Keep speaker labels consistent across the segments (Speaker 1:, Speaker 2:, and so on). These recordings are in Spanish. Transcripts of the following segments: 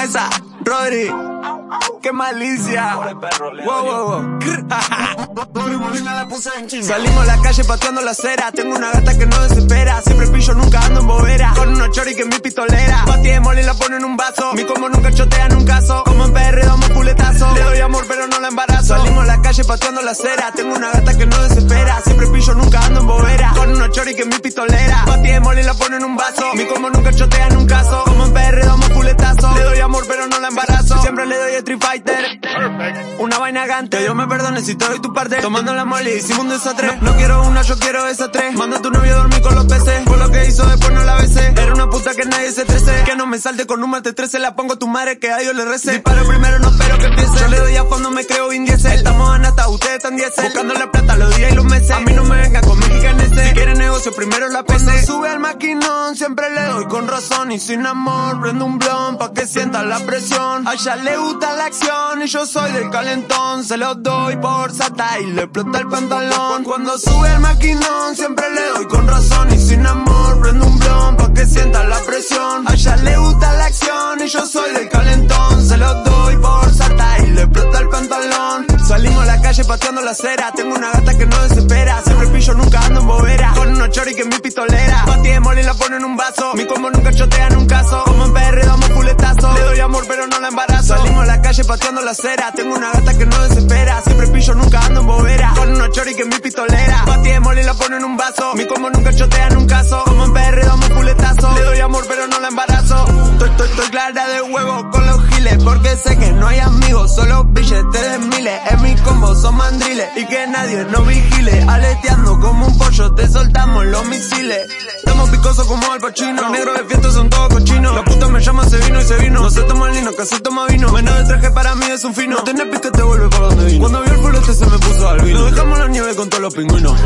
Speaker 1: Mesa, Rodri. Qué malicia. Wow, wow, wow. Salimos a la calle pateando la acera. Tengo una gata que no desespera. Siempre pillo, nunca ando en bobera. Con una chori que es mi pistolera. Pati de mole y la pone en un vaso. Mi como nunca chotea en un caso. Como en PR damos culetazo. Le doy amor pero no la embarazo. Salimos a la calle pateando la acera. Tengo una gata que no desespera. Siempre pillo, nunca ando en bobera. Con una chori que es mi pistolera. Pati de mole y la pone en un vaso. Mi como nunca chotea en un caso. Como en PR Siempre le doy Street Fighter. Una vaina gante, Dios me perdone si te doy tu parte. Tomando la mole, hicimos un desastre. No quiero una, yo quiero esa tres. Manda a tu novio a dormir con los peces. Por lo que hizo después no la besé. Era una puta que nadie se trece. Que no me salte con un mate 13. La pongo a tu madre que a Dios le rece. Disparo primero, no espero que empiece. Yo le doy a fondo, me creo Vin Diesel. Estamos en hasta ustedes están 10. Buscando la plata los días y los meses. A mí no me primero la PC. sube al maquinón, siempre le doy con razón y sin amor. Prendo un blon pa' que sienta la presión. A ella le gusta la acción y yo soy del calentón. Se lo doy por sata y le explota el pantalón. Cuando sube el maquinón, siempre le doy con razón y sin amor. Prendo un blon pa' que sienta la presión. A ella le gusta la acción y yo soy del calentón. Se lo doy por sata y le explota el pantalón. Salimos a la calle pateando la acera. Tengo una gata que no desespera. Que es mi pistolera. Pati de mole y la pone en un vaso. Mi combo nunca chotea en un caso. Como en PR damos culetazo. Le doy amor pero no la embarazo. Salimos a la calle pateando la acera. Tengo una gata que no desespera. Siempre pillo, nunca ando en bobera. Con una chori que mi pistolera. Pati de mole y la pone en un vaso. Mi combo nunca chotea en un caso. Como en PR damos culetazo. Le doy amor pero no la embarazo. Estoy, estoy, estoy clara de huevo con los giles. Porque sé que no hay amigos, solo billetes de miles. En mi combo son mandriles y que nadie nos vigile. Aleteando como un los misiles. Estamos picosos como Al Pacino. Los negros de fiesta son todos cochinos. La puta me llama, se vino y se vino. No se toma lino, que se toma vino. Menos de traje para mí es un fino. No tenés pique, te vuelve para donde vino. Cuando vio el fulete se me puso al vino. Nos dejamos la nieve con todos los pingüinos.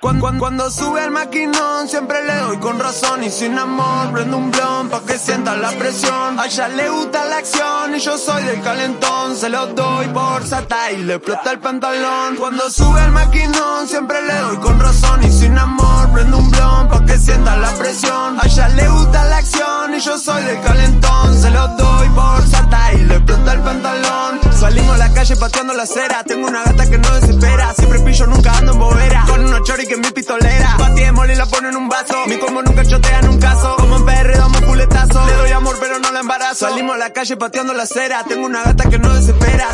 Speaker 1: Cuando, sube el maquinón siempre le doy con razón y sin amor prendo un blon pa' que sienta la presión. A ella le gusta la acción y yo soy del calentón se lo doy por sata y le explota el pantalón. Cuando sube el maquinón siempre le doy con razón y sin amor prendo un blon pa' que sienta la presión. A ella le gusta la acción y yo soy del calentón se lo doy por sata y le explota el pantalón. Salimos a la calle pateando la acera tengo una gata que no desespera pistolera. Pati de mole y la pone en un vaso. Mi como nunca chotea en un caso. Como en PR damos culetazo. Le doy amor pero no la embarazo. Salimos a la calle pateando la acera. Tengo una gata que no desespera.